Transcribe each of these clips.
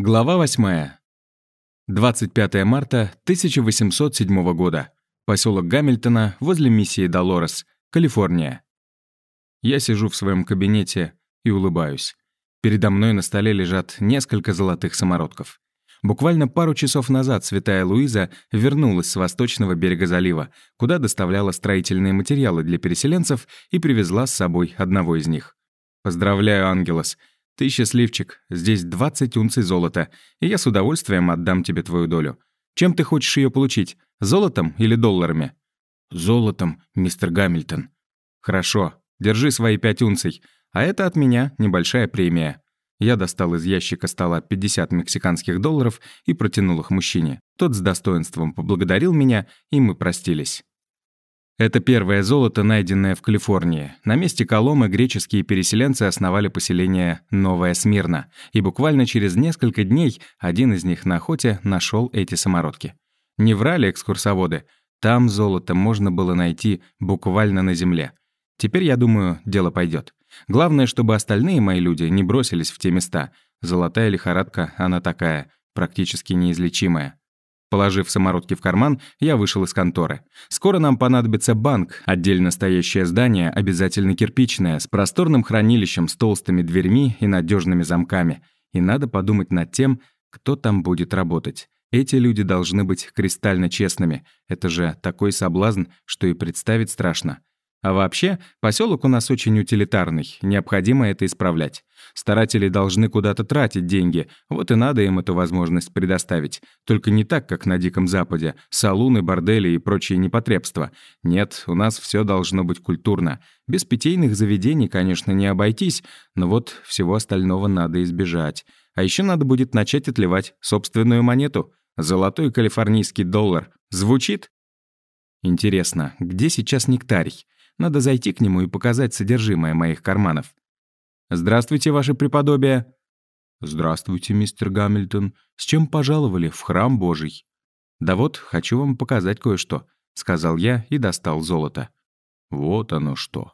Глава 8. 25 марта 1807 года. Поселок Гамильтона возле миссии Долорес, Калифорния. Я сижу в своем кабинете и улыбаюсь. Передо мной на столе лежат несколько золотых самородков. Буквально пару часов назад святая Луиза вернулась с восточного берега залива, куда доставляла строительные материалы для переселенцев и привезла с собой одного из них. Поздравляю, Ангелос. Ты счастливчик, здесь 20 унций золота, и я с удовольствием отдам тебе твою долю. Чем ты хочешь ее получить, золотом или долларами?» «Золотом, мистер Гамильтон». «Хорошо, держи свои пять унций, а это от меня небольшая премия». Я достал из ящика стола 50 мексиканских долларов и протянул их мужчине. Тот с достоинством поблагодарил меня, и мы простились. Это первое золото, найденное в Калифорнии. На месте Коломы греческие переселенцы основали поселение Новая Смирна, и буквально через несколько дней один из них на охоте нашел эти самородки. Не врали экскурсоводы, там золото можно было найти буквально на земле. Теперь, я думаю, дело пойдет. Главное, чтобы остальные мои люди не бросились в те места. Золотая лихорадка, она такая, практически неизлечимая. Положив самородки в карман, я вышел из конторы. Скоро нам понадобится банк, отдельно стоящее здание, обязательно кирпичное, с просторным хранилищем, с толстыми дверьми и надежными замками. И надо подумать над тем, кто там будет работать. Эти люди должны быть кристально честными. Это же такой соблазн, что и представить страшно. А вообще, поселок у нас очень утилитарный, необходимо это исправлять. Старатели должны куда-то тратить деньги, вот и надо им эту возможность предоставить. Только не так, как на Диком Западе, салуны, бордели и прочие непотребства. Нет, у нас все должно быть культурно. Без питейных заведений, конечно, не обойтись, но вот всего остального надо избежать. А еще надо будет начать отливать собственную монету. Золотой калифорнийский доллар. Звучит? Интересно, где сейчас нектарий? Надо зайти к нему и показать содержимое моих карманов. «Здравствуйте, ваше преподобие!» «Здравствуйте, мистер Гамильтон. С чем пожаловали в храм Божий?» «Да вот, хочу вам показать кое-что», — сказал я и достал золото. «Вот оно что.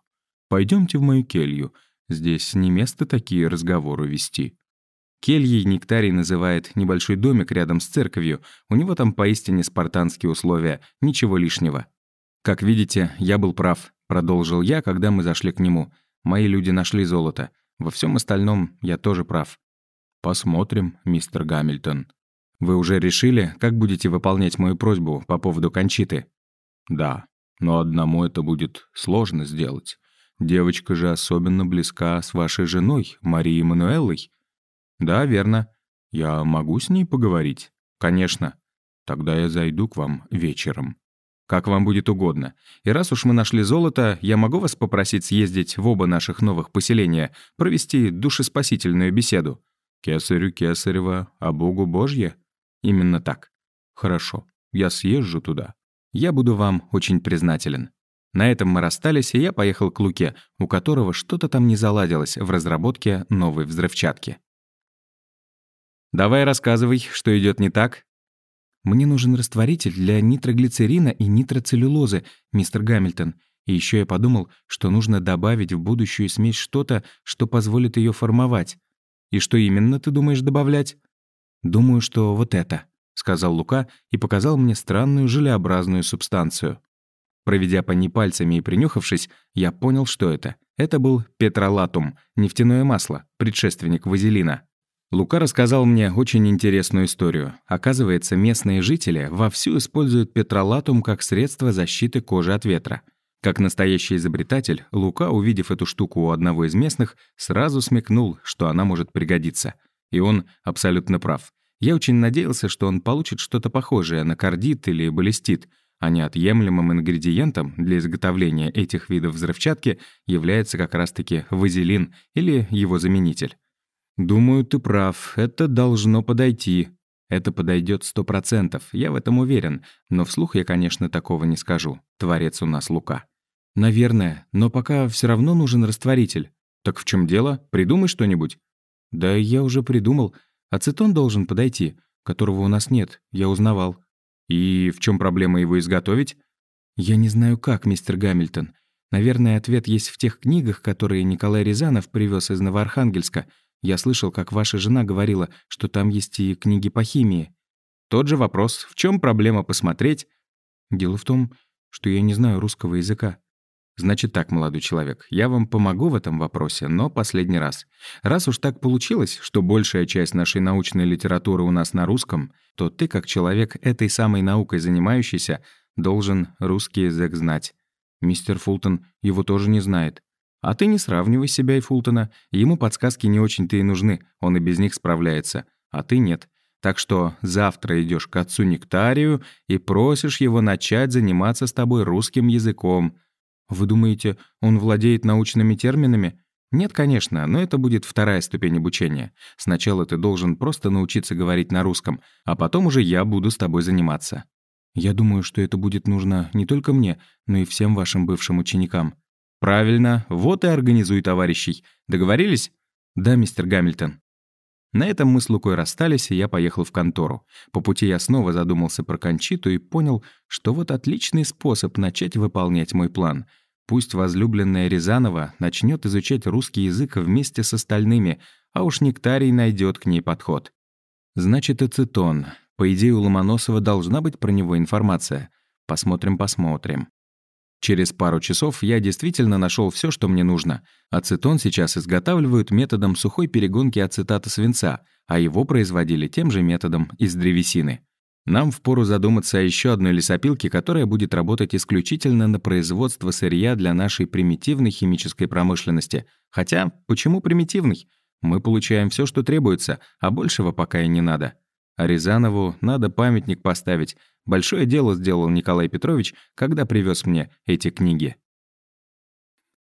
Пойдемте в мою келью. Здесь не место такие разговоры вести». Кельей Нектарий называет небольшой домик рядом с церковью. У него там поистине спартанские условия, ничего лишнего. Как видите, я был прав. Продолжил я, когда мы зашли к нему. Мои люди нашли золото. Во всем остальном я тоже прав. Посмотрим, мистер Гамильтон. Вы уже решили, как будете выполнять мою просьбу по поводу Кончиты? Да, но одному это будет сложно сделать. Девочка же особенно близка с вашей женой, Марией Мануэллой. Да, верно. Я могу с ней поговорить? Конечно. Тогда я зайду к вам вечером. Как вам будет угодно. И раз уж мы нашли золото, я могу вас попросить съездить в оба наших новых поселения, провести душеспасительную беседу. Кесарю Кесарева, а Богу Божье? Именно так. Хорошо, я съезжу туда. Я буду вам очень признателен. На этом мы расстались, и я поехал к Луке, у которого что-то там не заладилось в разработке новой взрывчатки. «Давай рассказывай, что идет не так», мне нужен растворитель для нитроглицерина и нитроцеллюлозы, мистер Гамильтон. И еще я подумал, что нужно добавить в будущую смесь что-то, что позволит ее формовать. И что именно ты думаешь добавлять? Думаю, что вот это, сказал Лука и показал мне странную желеобразную субстанцию. Проведя по ней пальцами и принюхавшись, я понял, что это. Это был петролатум, нефтяное масло, предшественник вазелина. Лука рассказал мне очень интересную историю. Оказывается, местные жители вовсю используют петролатум как средство защиты кожи от ветра. Как настоящий изобретатель, Лука, увидев эту штуку у одного из местных, сразу смекнул, что она может пригодиться. И он абсолютно прав. Я очень надеялся, что он получит что-то похожее на кардит или баллистит, а неотъемлемым ингредиентом для изготовления этих видов взрывчатки является как раз-таки вазелин или его заменитель. «Думаю, ты прав. Это должно подойти. Это подойдет сто процентов, я в этом уверен. Но вслух я, конечно, такого не скажу. Творец у нас Лука». «Наверное, но пока все равно нужен растворитель». «Так в чем дело? Придумай что-нибудь». «Да я уже придумал. Ацетон должен подойти, которого у нас нет, я узнавал». «И в чем проблема его изготовить?» «Я не знаю как, мистер Гамильтон. Наверное, ответ есть в тех книгах, которые Николай Рязанов привез из Новоархангельска. Я слышал, как ваша жена говорила, что там есть и книги по химии. Тот же вопрос, в чем проблема посмотреть? Дело в том, что я не знаю русского языка. Значит так, молодой человек, я вам помогу в этом вопросе, но последний раз. Раз уж так получилось, что большая часть нашей научной литературы у нас на русском, то ты, как человек, этой самой наукой занимающийся, должен русский язык знать. Мистер Фултон его тоже не знает. А ты не сравнивай себя и Фултона. Ему подсказки не очень-то и нужны, он и без них справляется. А ты нет. Так что завтра идешь к отцу Нектарию и просишь его начать заниматься с тобой русским языком. Вы думаете, он владеет научными терминами? Нет, конечно, но это будет вторая ступень обучения. Сначала ты должен просто научиться говорить на русском, а потом уже я буду с тобой заниматься. Я думаю, что это будет нужно не только мне, но и всем вашим бывшим ученикам. Правильно, вот и организуй товарищей. Договорились? Да, мистер Гамильтон. На этом мы с Лукой расстались, и я поехал в контору. По пути я снова задумался про Кончиту и понял, что вот отличный способ начать выполнять мой план. Пусть возлюбленная Рязанова начнет изучать русский язык вместе с остальными, а уж Нектарий найдет к ней подход. Значит, ацетон. По идее, у Ломоносова должна быть про него информация. Посмотрим-посмотрим. Через пару часов я действительно нашел все, что мне нужно. Ацетон сейчас изготавливают методом сухой перегонки ацетата свинца, а его производили тем же методом из древесины. Нам впору задуматься о еще одной лесопилке, которая будет работать исключительно на производство сырья для нашей примитивной химической промышленности. Хотя, почему примитивный? Мы получаем все, что требуется, а большего пока и не надо. А Рязанову надо памятник поставить, Большое дело сделал Николай Петрович, когда привез мне эти книги.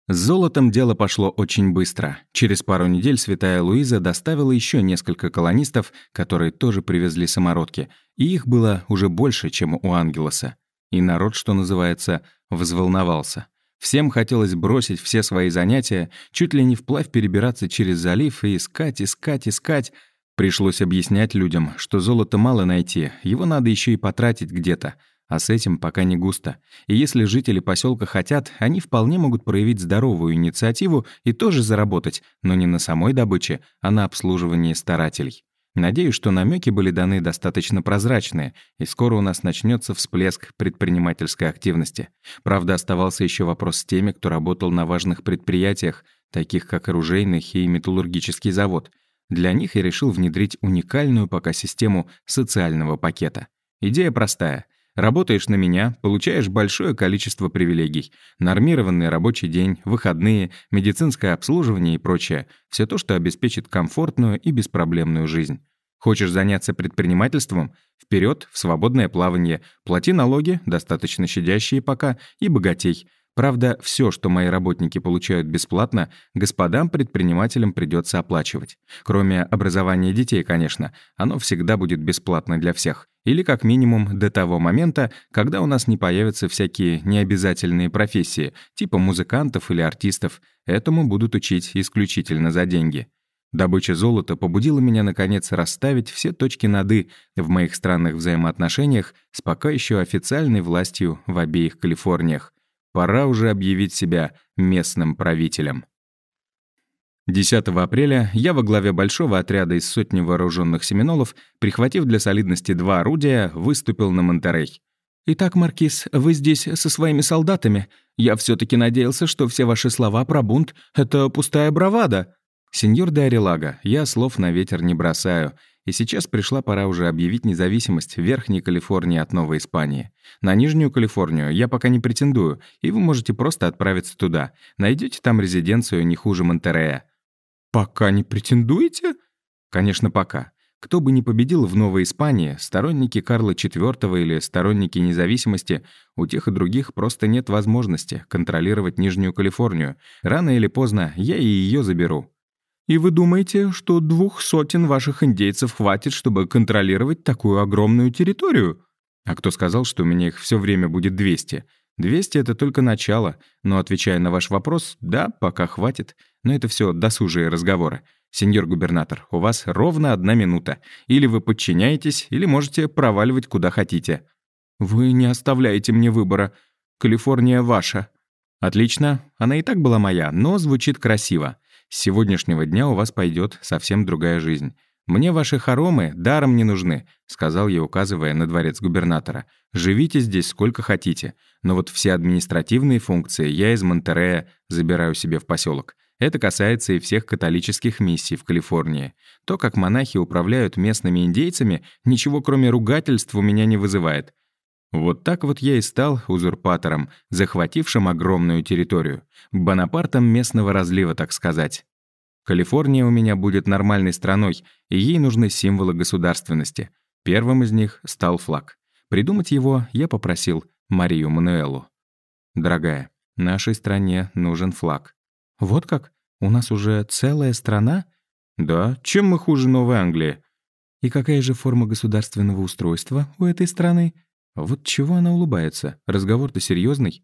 С золотом дело пошло очень быстро. Через пару недель святая Луиза доставила еще несколько колонистов, которые тоже привезли самородки, и их было уже больше, чем у Ангелоса. И народ, что называется, взволновался. Всем хотелось бросить все свои занятия, чуть ли не вплавь перебираться через залив и искать, искать, искать, Пришлось объяснять людям, что золота мало найти, его надо еще и потратить где-то, а с этим пока не густо. И если жители поселка хотят, они вполне могут проявить здоровую инициативу и тоже заработать, но не на самой добыче, а на обслуживании старателей. Надеюсь, что намеки были даны достаточно прозрачные, и скоро у нас начнется всплеск предпринимательской активности. Правда, оставался еще вопрос с теми, кто работал на важных предприятиях, таких как оружейный и металлургический завод — для них я решил внедрить уникальную пока систему социального пакета. Идея простая. Работаешь на меня, получаешь большое количество привилегий. Нормированный рабочий день, выходные, медицинское обслуживание и прочее. Все то, что обеспечит комфортную и беспроблемную жизнь. Хочешь заняться предпринимательством? Вперед в свободное плавание. Плати налоги, достаточно щадящие пока, и богатей. Правда, все, что мои работники получают бесплатно, господам предпринимателям придется оплачивать. Кроме образования детей, конечно, оно всегда будет бесплатно для всех. Или как минимум до того момента, когда у нас не появятся всякие необязательные профессии, типа музыкантов или артистов. Этому будут учить исключительно за деньги. Добыча золота побудила меня, наконец, расставить все точки над «и» в моих странных взаимоотношениях с пока еще официальной властью в обеих Калифорниях. Пора уже объявить себя местным правителем. 10 апреля я во главе большого отряда из сотни вооруженных семинолов, прихватив для солидности два орудия, выступил на Монтерей. «Итак, Маркиз, вы здесь со своими солдатами. Я все таки надеялся, что все ваши слова про бунт — это пустая бравада». «Сеньор де Арилага, я слов на ветер не бросаю. И сейчас пришла пора уже объявить независимость Верхней Калифорнии от Новой Испании. На Нижнюю Калифорнию я пока не претендую, и вы можете просто отправиться туда. Найдете там резиденцию не хуже Монтерея». «Пока не претендуете?» «Конечно, пока. Кто бы ни победил в Новой Испании, сторонники Карла IV или сторонники независимости, у тех и других просто нет возможности контролировать Нижнюю Калифорнию. Рано или поздно я и ее заберу. И вы думаете, что двух сотен ваших индейцев хватит, чтобы контролировать такую огромную территорию? А кто сказал, что у меня их все время будет 200? 200 — это только начало. Но, отвечая на ваш вопрос, да, пока хватит. Но это все досужие разговоры. Сеньор губернатор, у вас ровно одна минута. Или вы подчиняетесь, или можете проваливать куда хотите. Вы не оставляете мне выбора. Калифорния ваша. Отлично. Она и так была моя, но звучит красиво. С сегодняшнего дня у вас пойдет совсем другая жизнь. «Мне ваши хоромы даром не нужны», — сказал я, указывая на дворец губернатора. «Живите здесь сколько хотите, но вот все административные функции я из Монтерея забираю себе в поселок. Это касается и всех католических миссий в Калифорнии. То, как монахи управляют местными индейцами, ничего кроме ругательств у меня не вызывает. Вот так вот я и стал узурпатором, захватившим огромную территорию. Бонапартом местного разлива, так сказать. Калифорния у меня будет нормальной страной, и ей нужны символы государственности. Первым из них стал флаг. Придумать его я попросил Марию Мануэлу. «Дорогая, нашей стране нужен флаг». «Вот как? У нас уже целая страна?» «Да, чем мы хуже Новой Англии?» «И какая же форма государственного устройства у этой страны?» Вот чего она улыбается? Разговор-то серьезный.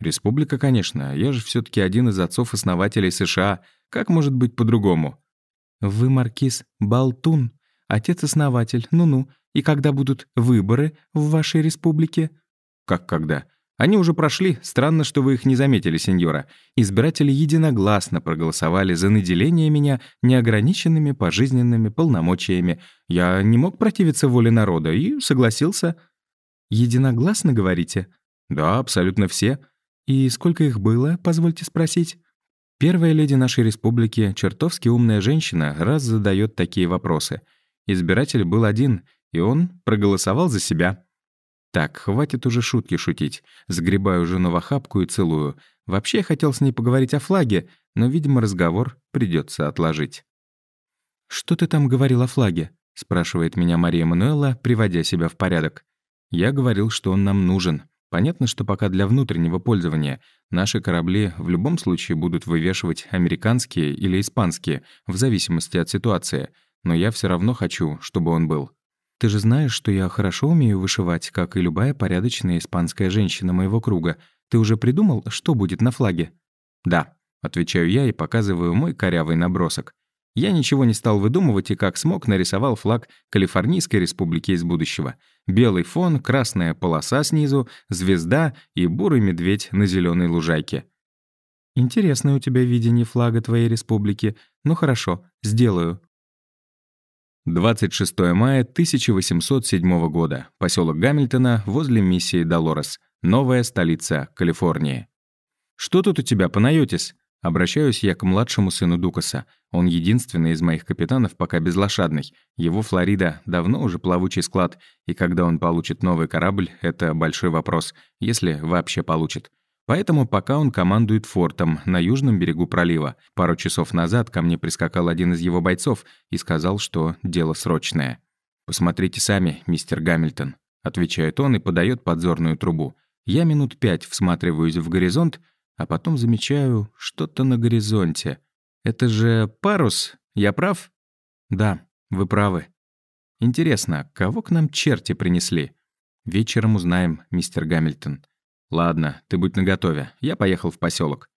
Республика, конечно. Я же все таки один из отцов-основателей США. Как может быть по-другому? Вы, маркиз, болтун. Отец-основатель. Ну-ну. И когда будут выборы в вашей республике? Как когда? Они уже прошли. Странно, что вы их не заметили, сеньора. Избиратели единогласно проголосовали за наделение меня неограниченными пожизненными полномочиями. Я не мог противиться воле народа и согласился. «Единогласно, говорите?» «Да, абсолютно все». «И сколько их было, позвольте спросить?» Первая леди нашей республики, чертовски умная женщина, раз задает такие вопросы. Избиратель был один, и он проголосовал за себя. Так, хватит уже шутки шутить. Сгребаю жену в охапку и целую. Вообще я хотел с ней поговорить о флаге, но, видимо, разговор придется отложить. «Что ты там говорил о флаге?» — спрашивает меня Мария Мануэла, приводя себя в порядок. Я говорил, что он нам нужен. Понятно, что пока для внутреннего пользования. Наши корабли в любом случае будут вывешивать американские или испанские, в зависимости от ситуации. Но я все равно хочу, чтобы он был. Ты же знаешь, что я хорошо умею вышивать, как и любая порядочная испанская женщина моего круга. Ты уже придумал, что будет на флаге? Да, отвечаю я и показываю мой корявый набросок. Я ничего не стал выдумывать и как смог нарисовал флаг Калифорнийской республики из будущего. Белый фон, красная полоса снизу, звезда и бурый медведь на зеленой лужайке. Интересное у тебя видение флага твоей республики. Ну хорошо, сделаю. 26 мая 1807 года. Поселок Гамильтона возле миссии Долорес. Новая столица Калифорнии. «Что тут у тебя, Панайотис?» Обращаюсь я к младшему сыну Дукаса. Он единственный из моих капитанов пока безлошадный. Его Флорида давно уже плавучий склад, и когда он получит новый корабль, это большой вопрос, если вообще получит. Поэтому пока он командует фортом на южном берегу пролива. Пару часов назад ко мне прискакал один из его бойцов и сказал, что дело срочное. «Посмотрите сами, мистер Гамильтон», — отвечает он и подает подзорную трубу. Я минут пять всматриваюсь в горизонт, а потом замечаю что-то на горизонте. Это же парус, я прав? Да, вы правы. Интересно, кого к нам черти принесли? Вечером узнаем, мистер Гамильтон. Ладно, ты будь наготове, я поехал в поселок.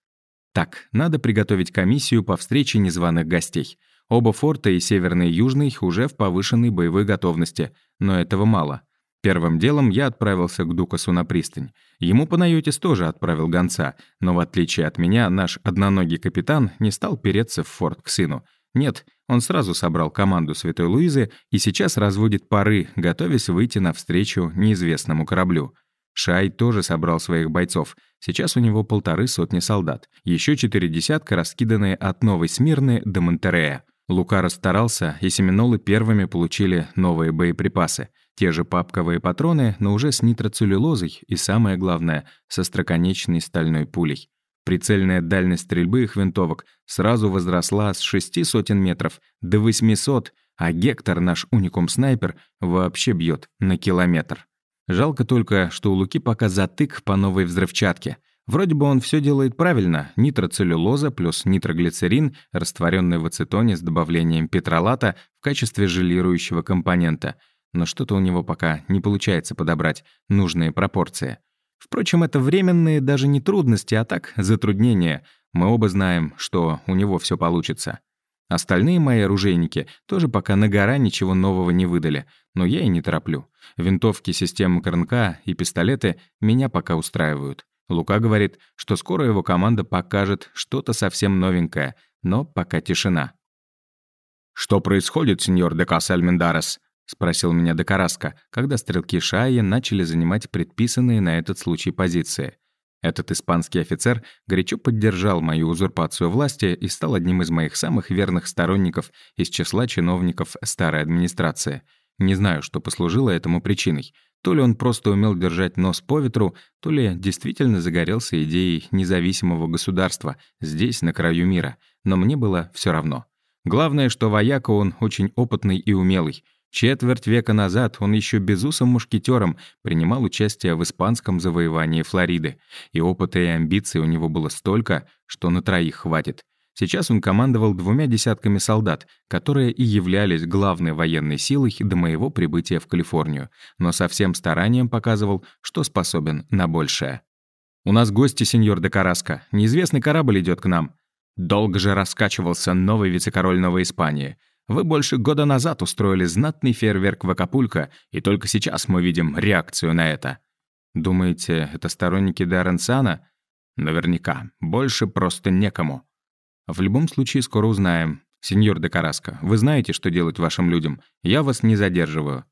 Так, надо приготовить комиссию по встрече незваных гостей. Оба форта, и Северный и Южный, уже в повышенной боевой готовности, но этого мало. Первым делом я отправился к Дукасу на пристань. Ему Панайотис тоже отправил гонца, но в отличие от меня, наш одноногий капитан не стал переться в форт к сыну. Нет, он сразу собрал команду Святой Луизы и сейчас разводит пары, готовясь выйти навстречу неизвестному кораблю. Шай тоже собрал своих бойцов. Сейчас у него полторы сотни солдат. Еще четыре десятка раскиданные от Новой Смирны до Монтерея. Лука расстарался, и семинолы первыми получили новые боеприпасы. Те же папковые патроны, но уже с нитроцеллюлозой и, самое главное, со строконечной стальной пулей. Прицельная дальность стрельбы их винтовок сразу возросла с шести сотен метров до 800, а Гектор, наш уникум-снайпер, вообще бьет на километр. Жалко только, что у Луки пока затык по новой взрывчатке. Вроде бы он все делает правильно. Нитроцеллюлоза плюс нитроглицерин, растворенный в ацетоне с добавлением петролата в качестве желирующего компонента — но что-то у него пока не получается подобрать нужные пропорции. Впрочем, это временные даже не трудности, а так затруднения. Мы оба знаем, что у него все получится. Остальные мои оружейники тоже пока на гора ничего нового не выдали, но я и не тороплю. Винтовки системы КРНК и пистолеты меня пока устраивают. Лука говорит, что скоро его команда покажет что-то совсем новенькое, но пока тишина. «Что происходит, сеньор де Каса Альмендарес?» — спросил меня Декараска, когда стрелки Шаи начали занимать предписанные на этот случай позиции. Этот испанский офицер горячо поддержал мою узурпацию власти и стал одним из моих самых верных сторонников из числа чиновников старой администрации. Не знаю, что послужило этому причиной. То ли он просто умел держать нос по ветру, то ли действительно загорелся идеей независимого государства здесь, на краю мира. Но мне было все равно. Главное, что вояка он очень опытный и умелый. Четверть века назад он еще безусым мушкетером принимал участие в испанском завоевании Флориды, и опыта и амбиций у него было столько, что на троих хватит. Сейчас он командовал двумя десятками солдат, которые и являлись главной военной силой до моего прибытия в Калифорнию, но со всем старанием показывал, что способен на большее. «У нас гости, сеньор де Караско. Неизвестный корабль идет к нам». Долго же раскачивался новый вице-король Новой Испании. Вы больше года назад устроили знатный фейерверк в Акапулько, и только сейчас мы видим реакцию на это. Думаете, это сторонники Даррен Сана? Наверняка. Больше просто некому. В любом случае, скоро узнаем. Сеньор де Караско, вы знаете, что делать вашим людям. Я вас не задерживаю.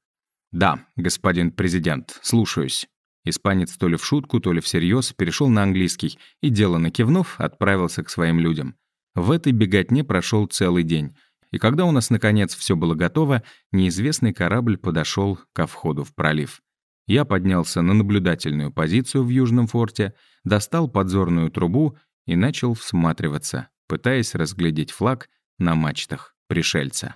Да, господин президент, слушаюсь. Испанец то ли в шутку, то ли всерьез перешел на английский и, деланно кивнув, отправился к своим людям. В этой беготне прошел целый день. И когда у нас, наконец, все было готово, неизвестный корабль подошел ко входу в пролив. Я поднялся на наблюдательную позицию в Южном форте, достал подзорную трубу и начал всматриваться, пытаясь разглядеть флаг на мачтах пришельца.